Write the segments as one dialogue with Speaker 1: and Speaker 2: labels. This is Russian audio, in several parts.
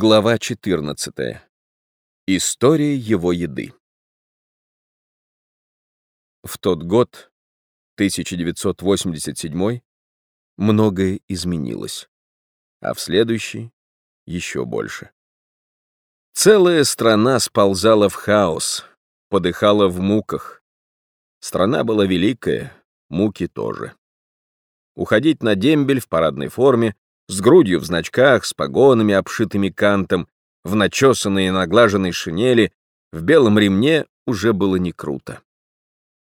Speaker 1: Глава 14. История его еды. В тот год, 1987, многое изменилось, а в следующий — еще больше. Целая страна сползала в хаос, подыхала в муках. Страна была великая, муки тоже. Уходить на дембель в парадной форме с грудью в значках, с погонами, обшитыми кантом, в начесанной и наглаженной шинели, в белом ремне уже было не круто.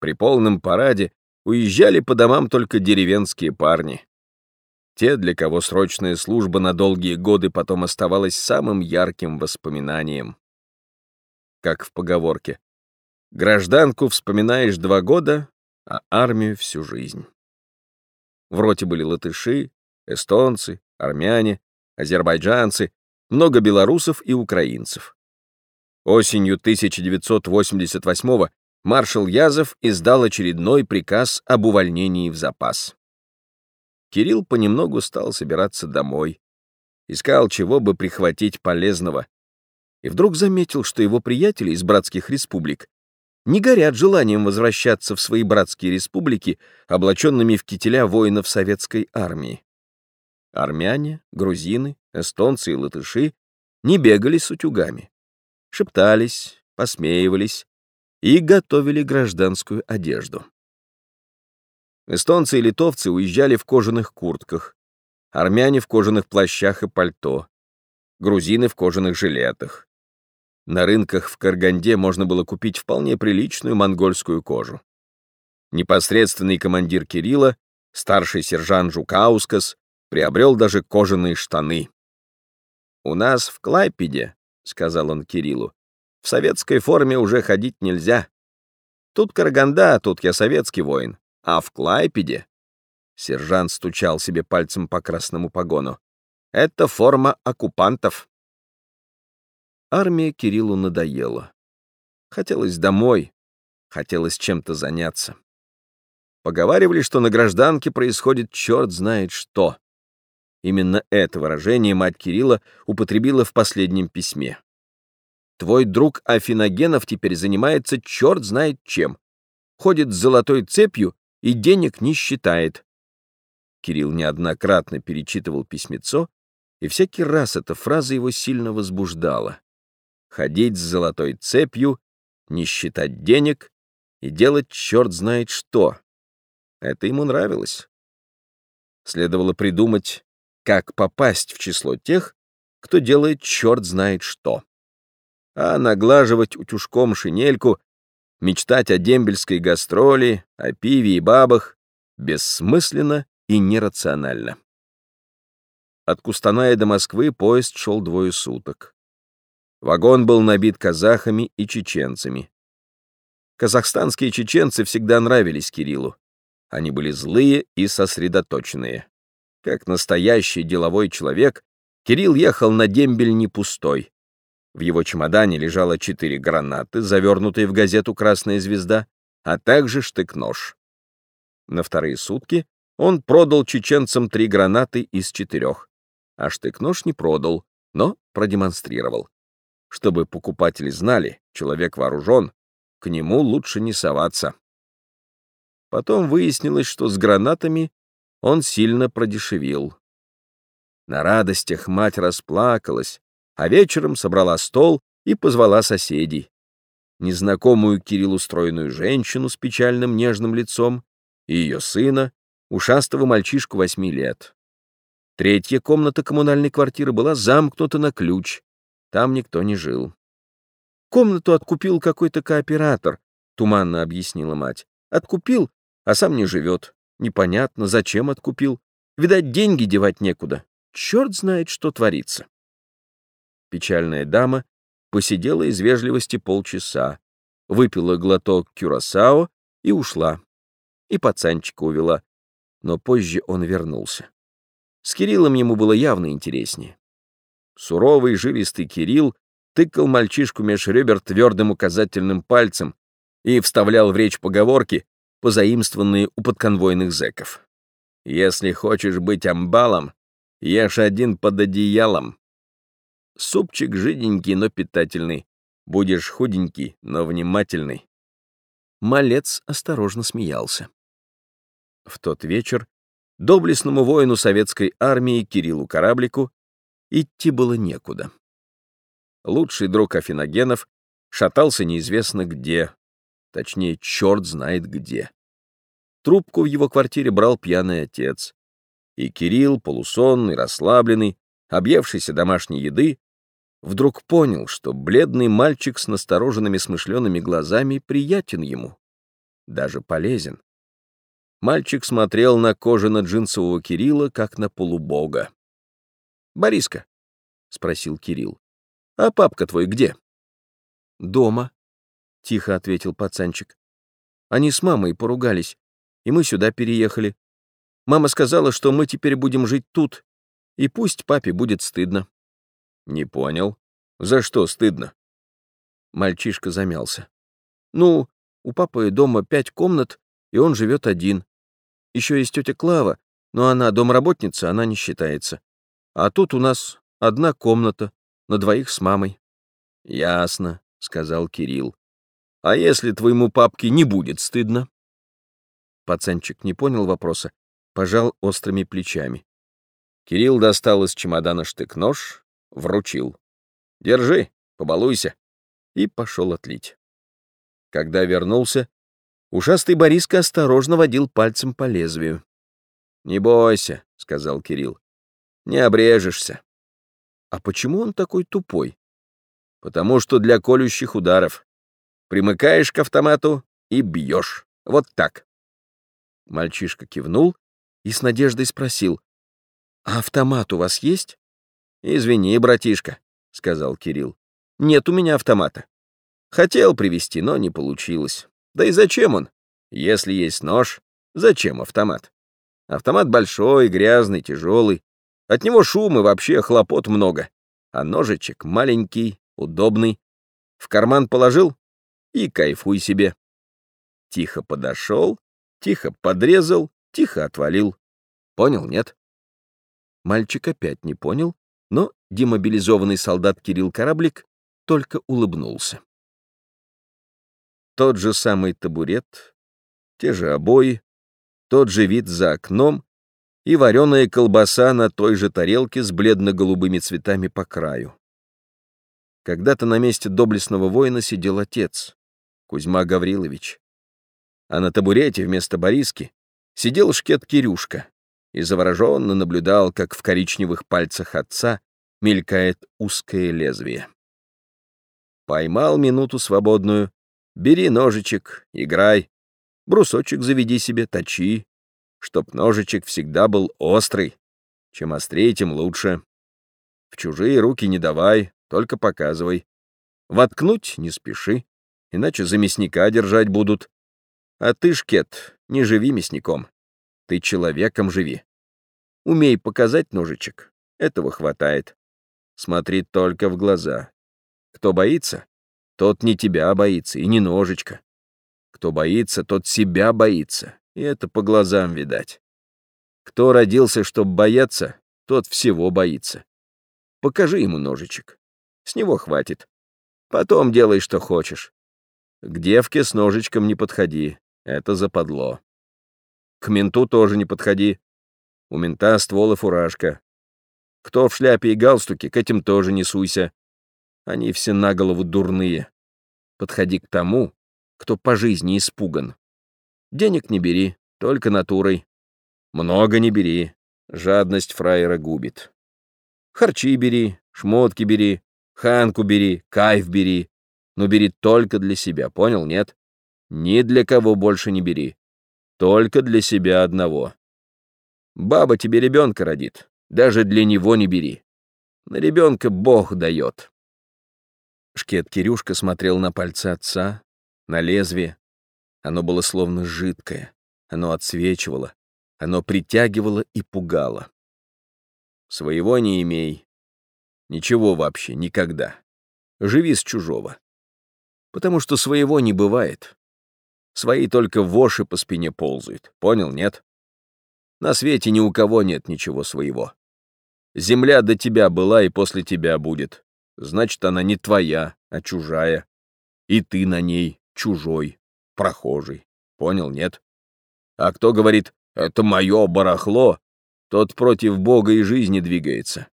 Speaker 1: При полном параде уезжали по домам только деревенские парни. Те, для кого срочная служба на долгие годы потом оставалась самым ярким воспоминанием. Как в поговорке. Гражданку вспоминаешь два года, а армию всю жизнь. В роте были латыши, эстонцы, армяне, азербайджанцы, много белорусов и украинцев. Осенью 1988 маршал Язов издал очередной приказ об увольнении в запас. Кирилл понемногу стал собираться домой, искал, чего бы прихватить полезного, и вдруг заметил, что его приятели из братских республик не горят желанием возвращаться в свои братские республики, облаченными в кителя воинов советской армии. Армяне, грузины, эстонцы и латыши не бегали с утюгами, шептались, посмеивались и готовили гражданскую одежду. Эстонцы и литовцы уезжали в кожаных куртках, армяне в кожаных плащах и пальто, грузины в кожаных жилетах. На рынках в Карганде можно было купить вполне приличную монгольскую кожу. Непосредственный командир Кирилла, старший сержант Жукаускас, приобрел даже кожаные штаны. «У нас в Клайпеде», — сказал он Кириллу, — «в советской форме уже ходить нельзя. Тут Караганда, тут я советский воин, а в Клайпеде...» Сержант стучал себе пальцем по красному погону. «Это форма оккупантов». Армия Кириллу надоела. Хотелось домой, хотелось чем-то заняться. Поговаривали, что на гражданке происходит черт знает что. Именно это выражение мать Кирилла употребила в последнем письме. Твой друг Афиногенов теперь занимается черт знает чем. Ходит с золотой цепью и денег не считает. Кирилл неоднократно перечитывал письмецо, и всякий раз эта фраза его сильно возбуждала. Ходить с золотой цепью, не считать денег и делать черт знает что. Это ему нравилось. Следовало придумать как попасть в число тех, кто делает черт знает что. А наглаживать утюжком шинельку, мечтать о дембельской гастроли, о пиве и бабах бессмысленно и нерационально. От Кустаная до Москвы поезд шел двое суток. Вагон был набит казахами и чеченцами. Казахстанские чеченцы всегда нравились Кириллу. Они были злые и сосредоточенные. Как настоящий деловой человек, Кирилл ехал на дембель не пустой. В его чемодане лежало четыре гранаты, завернутые в газету «Красная звезда», а также штык-нож. На вторые сутки он продал чеченцам три гранаты из четырех, а штык-нож не продал, но продемонстрировал. Чтобы покупатели знали, человек вооружен, к нему лучше не соваться. Потом выяснилось, что с гранатами он сильно продешевил. На радостях мать расплакалась, а вечером собрала стол и позвала соседей. Незнакомую Кириллу стройную женщину с печальным нежным лицом и ее сына, ушастого мальчишку восьми лет. Третья комната коммунальной квартиры была замкнута на ключ, там никто не жил. Комнату откупил какой-то кооператор, туманно объяснила мать. Откупил, а сам не живет. Непонятно, зачем откупил. Видать, деньги девать некуда. Черт знает, что творится. Печальная дама посидела из вежливости полчаса, выпила глоток кюрасао и ушла. И пацанчика увела. Но позже он вернулся. С Кириллом ему было явно интереснее. Суровый, жилистый Кирилл тыкал мальчишку меж ребер твердым указательным пальцем и вставлял в речь поговорки, позаимствованные у подконвойных зэков. «Если хочешь быть амбалом, ешь один под одеялом». Супчик жиденький, но питательный. Будешь худенький, но внимательный. Малец осторожно смеялся. В тот вечер доблестному воину советской армии Кириллу Кораблику идти было некуда. Лучший друг Афиногенов шатался неизвестно где, точнее, черт знает где. Трубку в его квартире брал пьяный отец. И Кирилл, полусонный, расслабленный, объевшийся домашней еды, вдруг понял, что бледный мальчик с настороженными смышленными глазами приятен ему, даже полезен. Мальчик смотрел на кожано-джинсового Кирилла, как на полубога. «Бориска», — спросил Кирилл, — «а папка твой где?» «Дома», — тихо ответил пацанчик. «Они с мамой поругались, и мы сюда переехали. Мама сказала, что мы теперь будем жить тут, и пусть папе будет стыдно». «Не понял. За что стыдно?» Мальчишка замялся. «Ну, у папы дома пять комнат, и он живет один. Еще есть тетя Клава, но она домработница, она не считается. А тут у нас одна комната, на двоих с мамой». «Ясно», — сказал Кирилл. «А если твоему папке не будет стыдно?» Пацанчик не понял вопроса, пожал острыми плечами. Кирилл достал из чемодана штык-нож, вручил. «Держи, побалуйся», и пошел отлить. Когда вернулся, ушастый Бориска осторожно водил пальцем по лезвию. «Не бойся», — сказал Кирилл, — «не обрежешься». «А почему он такой тупой?» «Потому что для колющих ударов. Примыкаешь к автомату и бьешь. Вот так». Мальчишка кивнул и с надеждой спросил, «А автомат у вас есть?» «Извини, братишка», — сказал Кирилл. «Нет у меня автомата. Хотел привезти, но не получилось. Да и зачем он? Если есть нож, зачем автомат? Автомат большой, грязный, тяжелый. От него шум и вообще хлопот много. А ножичек маленький, удобный. В карман положил и кайфуй себе. Тихо подошел, тихо подрезал, тихо отвалил. Понял, нет? Мальчик опять не понял, но демобилизованный солдат Кирилл Кораблик только улыбнулся. Тот же самый табурет, те же обои, тот же вид за окном и вареная колбаса на той же тарелке с бледно-голубыми цветами по краю. Когда-то на месте доблестного воина сидел отец, Кузьма Гаврилович. А на табурете вместо Бориски сидел шкет Кирюшка, и завороженно наблюдал, как в коричневых пальцах отца мелькает узкое лезвие. Поймал минуту свободную, бери ножичек, играй, брусочек заведи себе, точи, чтоб ножичек всегда был острый. Чем острее, тем лучше. В чужие руки не давай, только показывай. Воткнуть не спеши, иначе за мясника держать будут. А ты, шкет, не живи мясником. Ты человеком живи. Умей показать ножичек. Этого хватает. Смотри только в глаза. Кто боится, тот не тебя боится и не ножичка. Кто боится, тот себя боится, и это по глазам видать. Кто родился, чтоб бояться, тот всего боится. Покажи ему ножичек. С него хватит. Потом делай, что хочешь. К девке с ножичком не подходи, это западло. К менту тоже не подходи. У мента ствол и фуражка. Кто в шляпе и галстуке, к этим тоже не суйся. Они все на голову дурные. Подходи к тому, кто по жизни испуган. Денег не бери, только натурой. Много не бери, жадность фраера губит. Харчи бери, шмотки бери, ханку бери, кайф бери. Но бери только для себя, понял, нет? Ни для кого больше не бери. Только для себя одного. Баба тебе ребенка родит, даже для него не бери. На ребенка Бог дает. Шкет Кирюшка смотрел на пальцы отца, на лезвие. Оно было словно жидкое, оно отсвечивало, оно притягивало и пугало. Своего не имей. Ничего вообще, никогда. Живи с чужого. Потому что своего не бывает. Свои только воши по спине ползают. Понял, нет? На свете ни у кого нет ничего своего. Земля до тебя была и после тебя будет. значит, она не твоя, а чужая. И ты на ней чужой, прохожий. Понял, нет? А кто говорит, это мое барахло, тот против Бога и жизни двигается.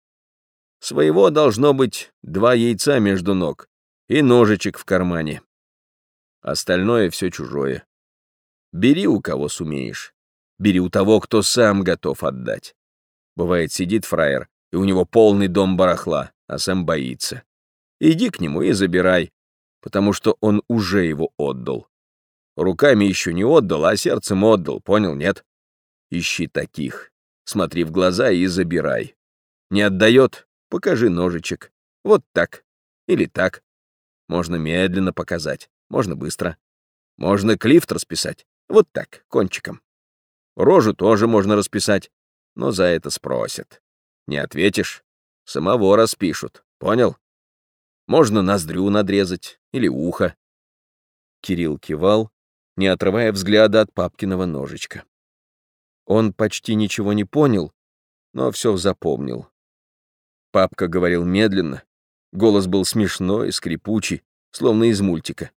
Speaker 1: Своего должно быть два яйца между ног и ножичек в кармане. Остальное все чужое. Бери у кого сумеешь. Бери у того, кто сам готов отдать. Бывает, сидит фраер, и у него полный дом барахла, а сам боится. Иди к нему и забирай, потому что он уже его отдал. Руками еще не отдал, а сердцем отдал, понял, нет? Ищи таких, смотри в глаза и забирай. Не отдает, покажи ножичек. Вот так. Или так. Можно медленно показать, можно быстро. Можно клифт расписать, вот так, кончиком. Рожу тоже можно расписать, но за это спросят. Не ответишь, самого распишут, понял? Можно ноздрю надрезать или ухо. Кирилл кивал, не отрывая взгляда от папкиного ножичка. Он почти ничего не понял, но все запомнил. Папка говорил медленно, голос был смешной, скрипучий, словно из мультика.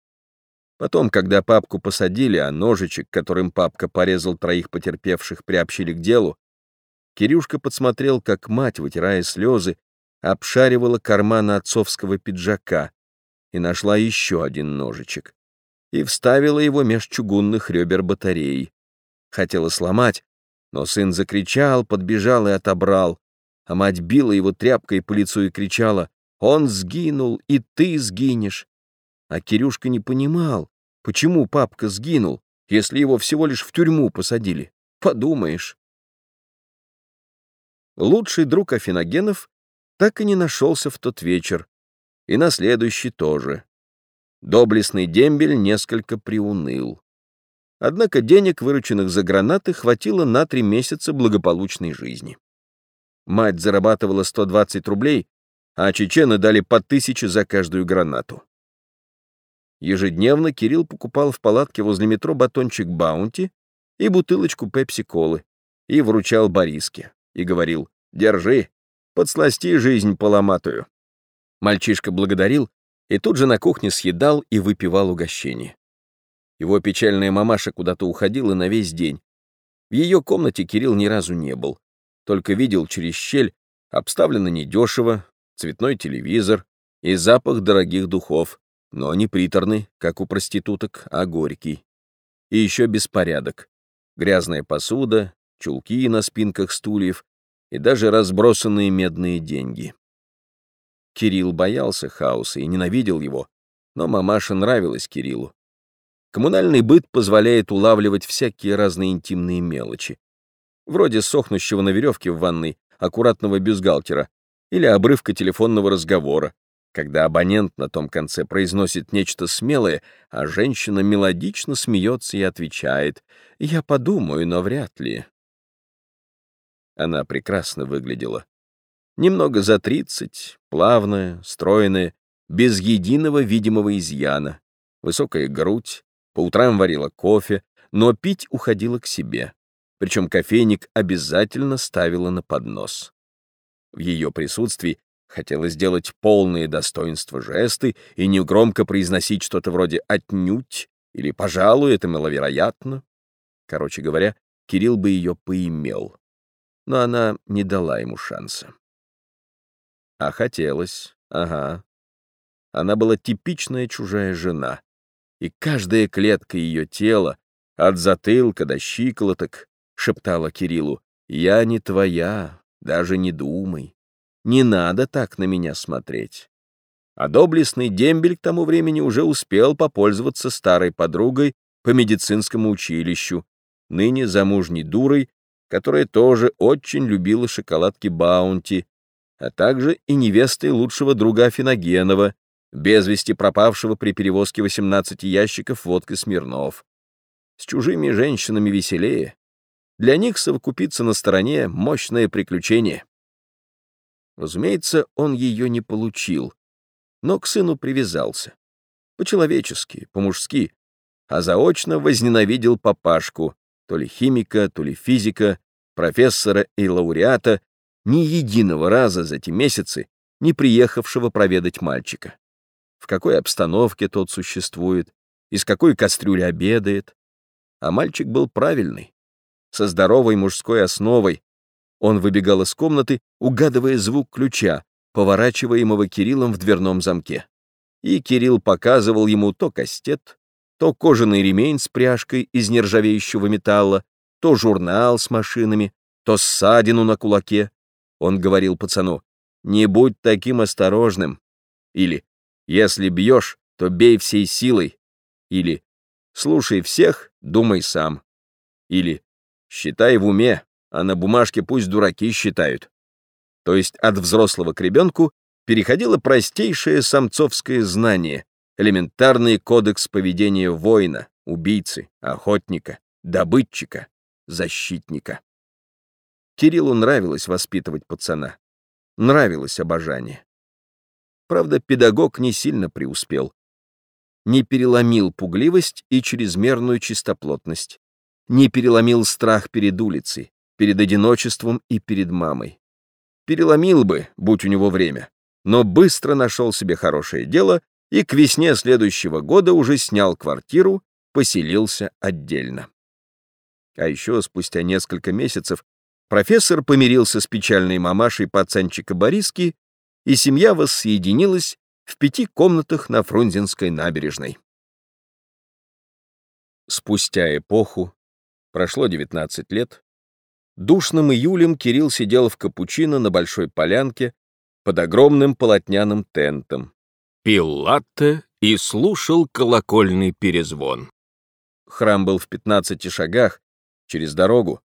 Speaker 1: Потом, когда папку посадили, а ножичек, которым папка порезал троих потерпевших, приобщили к делу, Кирюшка подсмотрел, как мать, вытирая слезы, обшаривала карманы отцовского пиджака и нашла еще один ножичек и вставила его меж чугунных ребер батареи. Хотела сломать, но сын закричал, подбежал и отобрал, а мать била его тряпкой по лицу и кричала «Он сгинул, и ты сгинешь!» А Кирюшка не понимал, почему папка сгинул, если его всего лишь в тюрьму посадили. Подумаешь. Лучший друг Афиногенов так и не нашелся в тот вечер, и на следующий тоже. Доблестный дембель несколько приуныл. Однако денег, вырученных за гранаты, хватило на три месяца благополучной жизни. Мать зарабатывала 120 рублей, а чечены дали по тысяче за каждую гранату. Ежедневно Кирилл покупал в палатке возле метро батончик Баунти и бутылочку пепси-колы и вручал Бориске и говорил «Держи, подсласти жизнь поломатую». Мальчишка благодарил и тут же на кухне съедал и выпивал угощение. Его печальная мамаша куда-то уходила на весь день. В ее комнате Кирилл ни разу не был, только видел через щель, обставлено недешево, цветной телевизор и запах дорогих духов, но не приторный, как у проституток, а горький. И еще беспорядок. Грязная посуда, чулки на спинках стульев и даже разбросанные медные деньги. Кирилл боялся хаоса и ненавидел его, но мамаша нравилась Кириллу. Коммунальный быт позволяет улавливать всякие разные интимные мелочи, вроде сохнущего на веревке в ванной аккуратного бюстгальтера или обрывка телефонного разговора, когда абонент на том конце произносит нечто смелое, а женщина мелодично смеется и отвечает «Я подумаю, но вряд ли». Она прекрасно выглядела. Немного за тридцать, плавная, стройная, без единого видимого изъяна, высокая грудь, по утрам варила кофе, но пить уходила к себе. Причем кофейник обязательно ставила на поднос. В ее присутствии Хотела сделать полные достоинства жесты и негромко произносить что-то вроде «отнюдь» или «пожалуй, это маловероятно». Короче говоря, Кирилл бы ее поимел. Но она не дала ему шанса. А хотелось, ага. Она была типичная чужая жена, и каждая клетка ее тела, от затылка до щиколоток, шептала Кириллу, «Я не твоя, даже не думай». Не надо так на меня смотреть. А доблестный дембель к тому времени уже успел попользоваться старой подругой по медицинскому училищу, ныне замужней дурой, которая тоже очень любила шоколадки Баунти, а также и невестой лучшего друга Афиногенова, без вести пропавшего при перевозке 18 ящиков водки Смирнов. С чужими женщинами веселее. Для них совокупиться на стороне — мощное приключение. Разумеется, он ее не получил, но к сыну привязался. По-человечески, по-мужски, а заочно возненавидел папашку, то ли химика, то ли физика, профессора и лауреата, ни единого раза за эти месяцы не приехавшего проведать мальчика. В какой обстановке тот существует, из какой кастрюли обедает. А мальчик был правильный, со здоровой мужской основой. Он выбегал из комнаты, угадывая звук ключа, поворачиваемого Кириллом в дверном замке. И Кирилл показывал ему то кастет, то кожаный ремень с пряжкой из нержавеющего металла, то журнал с машинами, то ссадину на кулаке. Он говорил пацану, «Не будь таким осторожным». Или «Если бьешь, то бей всей силой». Или «Слушай всех, думай сам». Или «Считай в уме, а на бумажке пусть дураки считают». То есть от взрослого к ребенку переходило простейшее самцовское знание, элементарный кодекс поведения воина, убийцы, охотника, добытчика, защитника. Кириллу нравилось воспитывать пацана. Нравилось обожание. Правда, педагог не сильно преуспел. Не переломил пугливость и чрезмерную чистоплотность. Не переломил страх перед улицей, перед одиночеством и перед мамой. Переломил бы, будь у него время, но быстро нашел себе хорошее дело и к весне следующего года уже снял квартиру, поселился отдельно. А еще спустя несколько месяцев профессор помирился с печальной мамашей пацанчика Бориски, и семья воссоединилась в пяти комнатах на Фрунзенской набережной. Спустя эпоху, прошло 19 лет, душным июлем Кирилл сидел в капучино на большой полянке под огромным полотняным тентом,
Speaker 2: пил латте и слушал колокольный перезвон.
Speaker 1: Храм был в 15 шагах, через дорогу.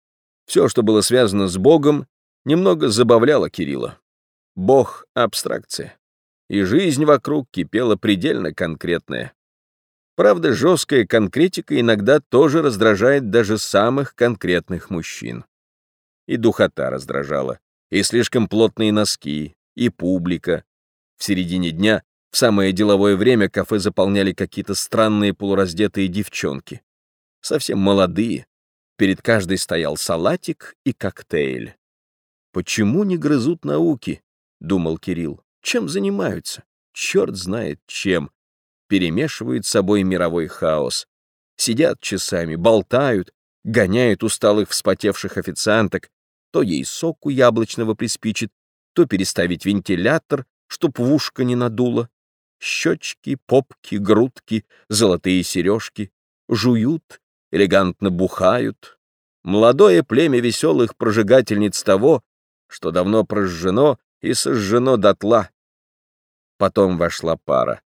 Speaker 1: Все, что было связано с Богом, немного забавляло Кирилла. Бог — абстракция. И жизнь вокруг кипела предельно конкретная. Правда, жесткая конкретика иногда тоже раздражает даже самых конкретных мужчин. И духота раздражала, и слишком плотные носки, и публика. В середине дня в самое деловое время кафе заполняли какие-то странные полураздетые девчонки. Совсем молодые. Перед каждой стоял салатик и коктейль. «Почему не грызут науки?» — думал Кирилл. «Чем занимаются? Черт знает чем. Перемешивают собой мировой хаос. Сидят часами, болтают, гоняют усталых вспотевших официанток, то ей соку яблочного приспичит, то переставить вентилятор, чтоб в ушко не надуло щечки, попки, грудки, золотые сережки, жуют, элегантно бухают. Молодое племя веселых прожигательниц того, что давно прожжено и сожжено дотла. Потом вошла пара —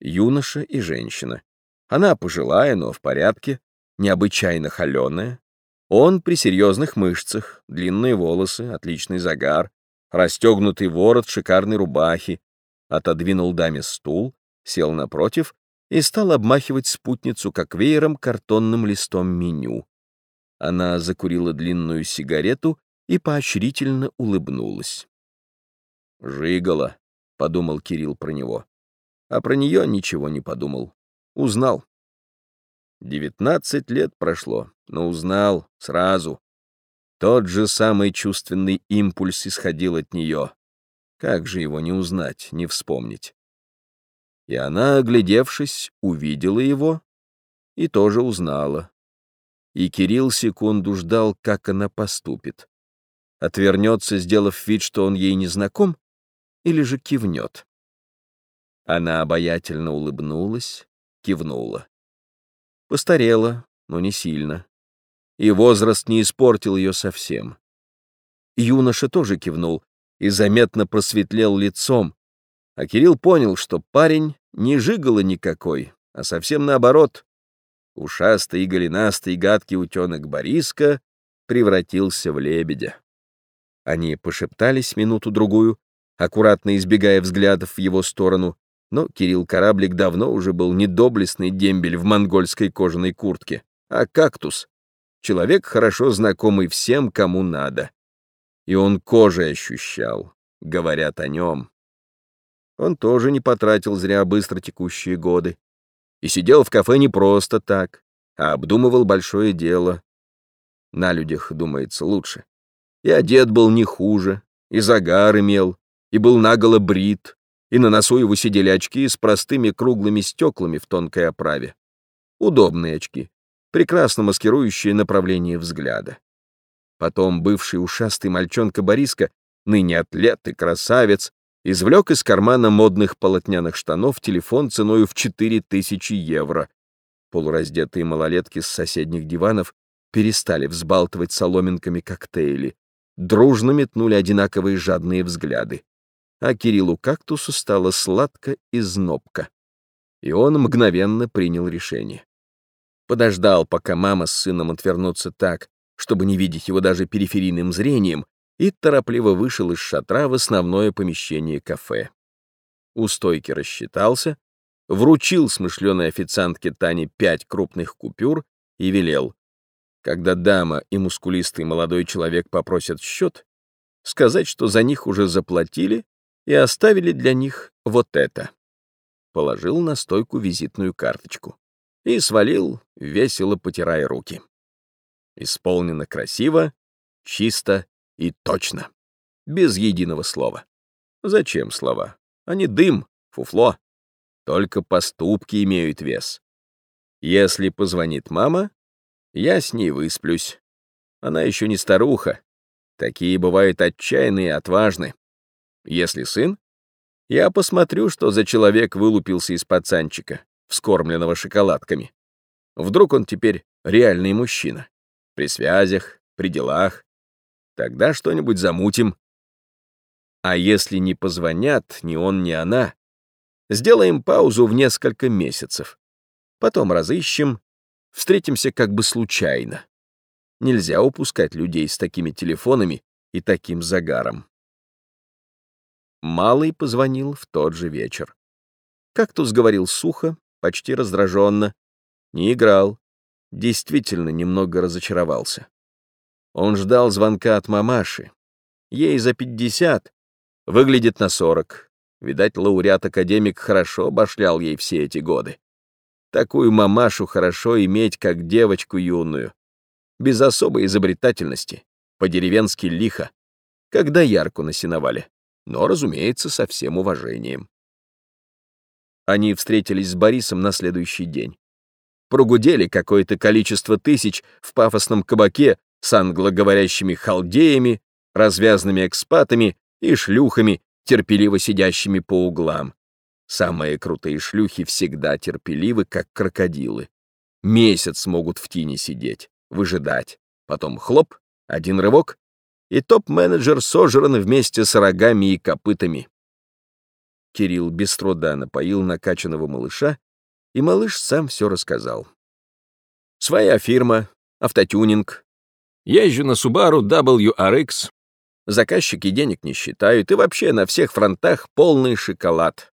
Speaker 1: юноша и женщина. Она пожилая, но в порядке, необычайно холеная. Он при серьезных мышцах, длинные волосы, отличный загар, расстегнутый ворот шикарной рубахи, отодвинул даме стул, сел напротив и стал обмахивать спутницу как веером картонным листом меню. Она закурила длинную сигарету и поощрительно улыбнулась. «Жигала», — подумал Кирилл про него. А про нее ничего не подумал. Узнал. Девятнадцать лет прошло, но узнал сразу. Тот же самый чувственный импульс исходил от нее. Как же его не узнать, не вспомнить? И она, оглядевшись, увидела его и тоже узнала. И Кирилл секунду ждал, как она поступит. Отвернется, сделав вид, что он ей не знаком, или же кивнет. Она обаятельно улыбнулась, кивнула. Постарела, но не сильно. И возраст не испортил ее совсем. Юноша тоже кивнул, и заметно просветлел лицом, а Кирилл понял, что парень не жигало никакой, а совсем наоборот. Ушастый и голенастый гадкий утенок Бориска превратился в лебедя. Они пошептались минуту-другую, аккуратно избегая взглядов в его сторону, но Кирилл Кораблик давно уже был не доблестный дембель в монгольской кожаной куртке, а кактус, человек, хорошо знакомый всем, кому надо и он кожей ощущал, говорят о нем. Он тоже не потратил зря быстро текущие годы и сидел в кафе не просто так, а обдумывал большое дело. На людях, думается, лучше. И одет был не хуже, и загар имел, и был наголо брит, и на носу его сидели очки с простыми круглыми стеклами в тонкой оправе. Удобные очки, прекрасно маскирующие направление взгляда. Потом бывший ушастый мальчонка Бориска, ныне атлет и красавец, извлек из кармана модных полотняных штанов телефон ценою в 4000 евро. Полураздетые малолетки с соседних диванов перестали взбалтывать соломинками коктейли, дружно метнули одинаковые жадные взгляды. А Кириллу Кактусу стало сладко и знобко. И он мгновенно принял решение. Подождал, пока мама с сыном отвернутся так, чтобы не видеть его даже периферийным зрением, и торопливо вышел из шатра в основное помещение кафе. У стойки рассчитался, вручил смышленой официантке Тане пять крупных купюр и велел, когда дама и мускулистый молодой человек попросят счет, сказать, что за них уже заплатили и оставили для них вот это. Положил на стойку визитную карточку и свалил, весело потирая руки. Исполнено красиво, чисто и точно. Без единого слова. Зачем слова? Они дым, фуфло. Только поступки имеют вес. Если позвонит мама, я с ней высплюсь. Она еще не старуха. Такие бывают отчаянные и отважны. Если сын, я посмотрю, что за человек вылупился из пацанчика, вскормленного шоколадками. Вдруг он теперь реальный мужчина. При связях, при делах, Тогда что-нибудь замутим. А если не позвонят ни он, ни она, сделаем паузу в несколько месяцев. Потом разыщем, встретимся как бы случайно. Нельзя упускать людей с такими телефонами и таким загаром. Малый позвонил в тот же вечер. Кактус говорил сухо, почти раздраженно. Не играл. Действительно немного разочаровался. Он ждал звонка от мамаши. Ей за пятьдесят, выглядит на сорок. Видать, лауреат-академик хорошо башлял ей все эти годы. Такую мамашу хорошо иметь, как девочку юную. Без особой изобретательности, по-деревенски лихо, когда ярку насиновали, но, разумеется, со всем уважением. Они встретились с Борисом на следующий день. Прогудели какое-то количество тысяч в пафосном кабаке с англоговорящими халдеями, развязными экспатами и шлюхами, терпеливо сидящими по углам. Самые крутые шлюхи всегда терпеливы, как крокодилы. Месяц могут в тени сидеть, выжидать. Потом хлоп, один рывок, и топ-менеджер сожран вместе с рогами и копытами. Кирилл без труда напоил накачанного малыша, и малыш сам все рассказал. Своя фирма, автотюнинг, Езжу на Subaru WRX. Заказчики денег не считают, и вообще на всех фронтах полный шоколад.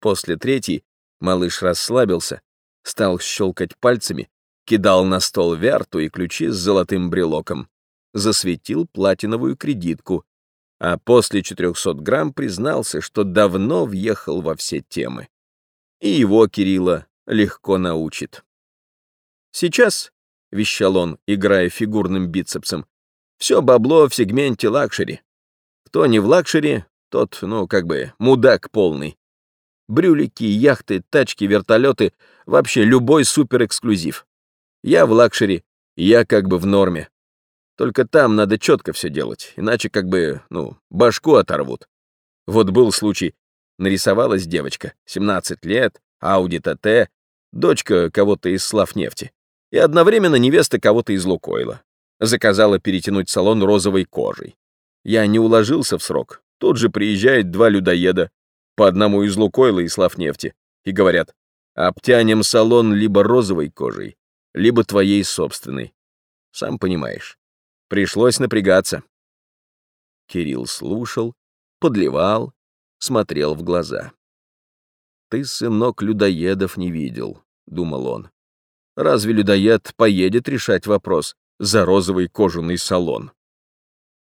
Speaker 1: После третьей малыш расслабился, стал щелкать пальцами, кидал на стол Vertu и ключи с золотым брелоком, засветил платиновую кредитку, а после 400 грамм признался, что давно въехал во все темы. И его Кирилла легко научит. Сейчас — вещал он, играя фигурным бицепсом. «Все бабло в сегменте luxury. Кто не в luxury, тот, ну, как бы, мудак полный. Брюлики, яхты, тачки, вертолеты — вообще любой суперэксклюзив. Я в luxury, я как бы в норме. Только там надо четко все делать, иначе как бы, ну, башку оторвут. Вот был случай. Нарисовалась девочка, 17 лет, Ауди ТТ, дочка кого-то из Славнефти и одновременно невеста кого-то из Лукойла. Заказала перетянуть салон розовой кожей. Я не уложился в срок. Тут же приезжает два людоеда, по одному из Лукойла и Славнефти, и говорят, обтянем салон либо розовой кожей, либо твоей собственной. Сам понимаешь. Пришлось напрягаться. Кирилл слушал, подливал, смотрел в глаза. «Ты, сынок, людоедов не видел», — думал он. Разве людоед поедет решать вопрос за розовый кожаный салон?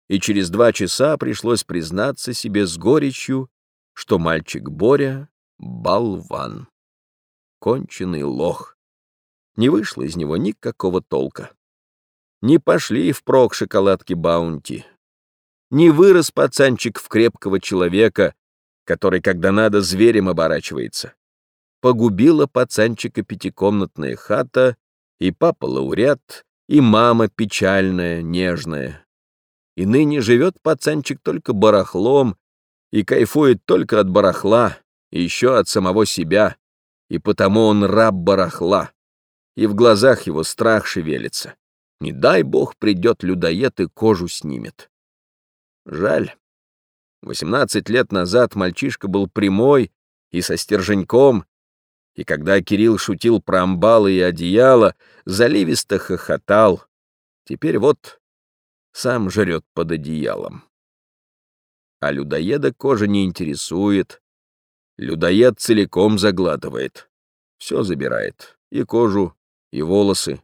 Speaker 1: И через два часа пришлось признаться себе с горечью, что мальчик Боря — болван. Конченый лох. Не вышло из него никакого толка. Не пошли впрок шоколадки Баунти. Не вырос пацанчик в крепкого человека, который, когда надо, зверем оборачивается. Погубила пацанчика пятикомнатная хата, и папа лауреат, и мама печальная, нежная. И ныне живет пацанчик только барахлом и кайфует только от барахла, и еще от самого себя, и потому он раб барахла, и в глазах его страх шевелится. Не дай бог придет людоед и кожу снимет. Жаль. Восемнадцать лет назад мальчишка был прямой и со стерженьком, и когда Кирилл шутил про амбалы и одеяло, заливисто хохотал. Теперь вот сам жрет под одеялом. А людоеда кожа не интересует. Людоед целиком заглатывает. Все забирает. И кожу, и волосы.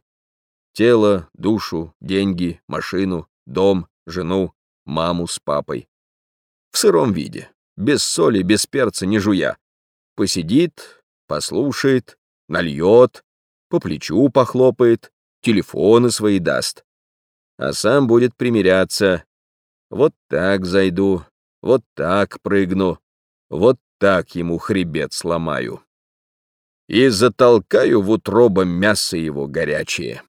Speaker 1: Тело, душу, деньги, машину, дом, жену, маму с папой. В сыром виде, без соли, без перца, не жуя. Посидит, послушает, нальет, по плечу похлопает, телефоны свои даст. А сам будет примиряться. Вот так зайду, вот так прыгну, вот так ему хребет сломаю. И затолкаю в утробо мясо его горячее.